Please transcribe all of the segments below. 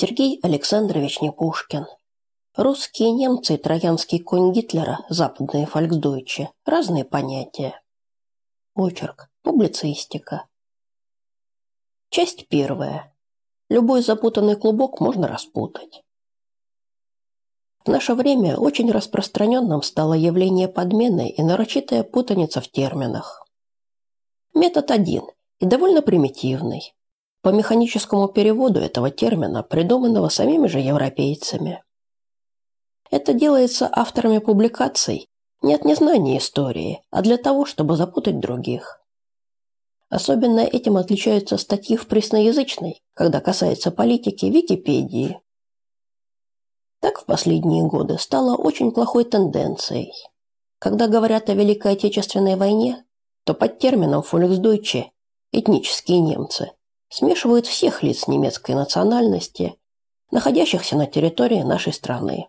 Сергей Александрович Непушкин. Русские немцы и троянский конь Гитлера, западные фольксдойче – разные понятия. Очерк. Публицистика. Часть первая. Любой запутанный клубок можно распутать. В наше время очень распространенным стало явление подмены и нарочитая путаница в терминах. Метод один и довольно примитивный. По механическому переводу этого термина, придуманного самими же европейцами. Это делается авторами публикаций не от незнания истории, а для того, чтобы запутать других. Особенно этим отличаются статьи в пресноязычной, когда касается политики, Википедии. Так в последние годы стало очень плохой тенденцией. Когда говорят о Великой Отечественной войне, то под термином «фольксдойче» – этнические немцы – смешивают всех лиц немецкой национальности, находящихся на территории нашей страны.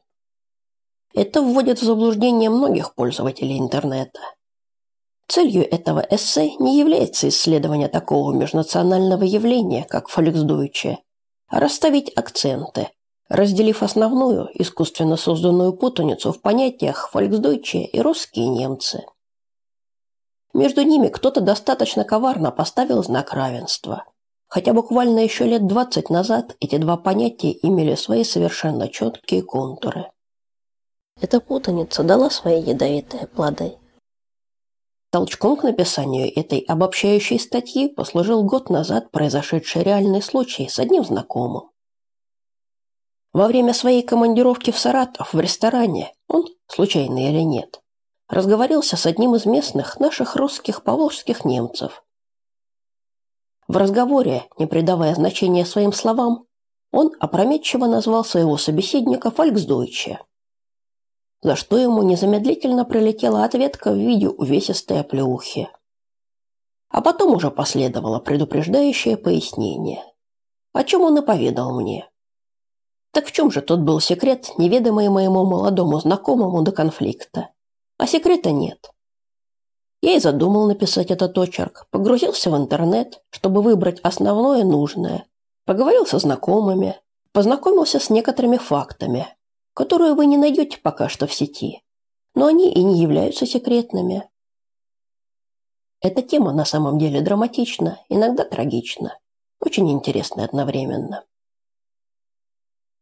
Это вводит в заблуждение многих пользователей интернета – Целью этого эссе не является исследование такого межнационального явления, как фольксдойче, а расставить акценты, разделив основную, искусственно созданную путаницу в понятиях фольксдойче и русские немцы. Между ними кто-то достаточно коварно поставил знак равенства. Хотя буквально еще лет 20 назад эти два понятия имели свои совершенно четкие контуры. Эта путаница дала свои ядовитые плоды. Толчком к написанию этой обобщающей статьи послужил год назад произошедший реальный случай с одним знакомым. Во время своей командировки в Саратов в ресторане он, случайно или нет, разговорился с одним из местных наших русских поволжских немцев. В разговоре, не придавая значения своим словам, он опрометчиво назвал своего собеседника «Фольксдойче», за что ему незамедлительно прилетела ответка в виде увесистой оплеухи. А потом уже последовало предупреждающее пояснение, о чем он и поведал мне. Так в чем же тот был секрет, неведомый моему молодому знакомому до конфликта? А секрета нет. Я и задумал написать этот очерк, погрузился в интернет, чтобы выбрать основное нужное, поговорил со знакомыми, познакомился с некоторыми фактами, которую вы не найдете пока что в сети, но они и не являются секретными. Эта тема на самом деле драматична, иногда трагична, очень интересна одновременно.